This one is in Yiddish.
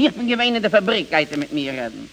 Ich bin gewähne der Fabrik, geht er mit mir reden.